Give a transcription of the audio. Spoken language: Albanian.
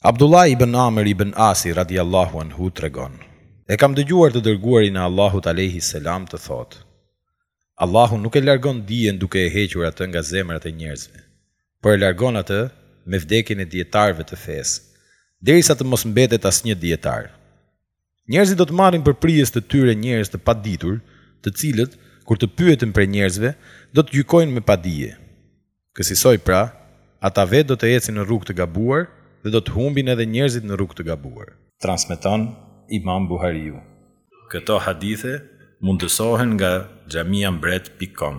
Abdullah ibn Amr ibn Asi radijallahu anhu tregon, E kam dëgjuar të Dërguarin e Allahut alejhi selam të thotë, Allahu nuk e largon dijen duke e hequr atë nga zemrat e njerëzve, por e largon atë me vdekjen e dijetarëve të fesë, derisa të mos mbetet asnjë dijetar. Njerëzit do të marrin për prijës të tyre njerëz të paditur, të cilët, kur të pyeten prej njerëzve, do të gjykojnë me padije. Kësisoj pra, ata vetë do të ecin në rrugë të gabuar dhe do të humbin edhe njerëzit në rrugë të gabuar. Transmeton Imam Buhariu. Këto hadithe mundësohen nga xhamiambret pik kom.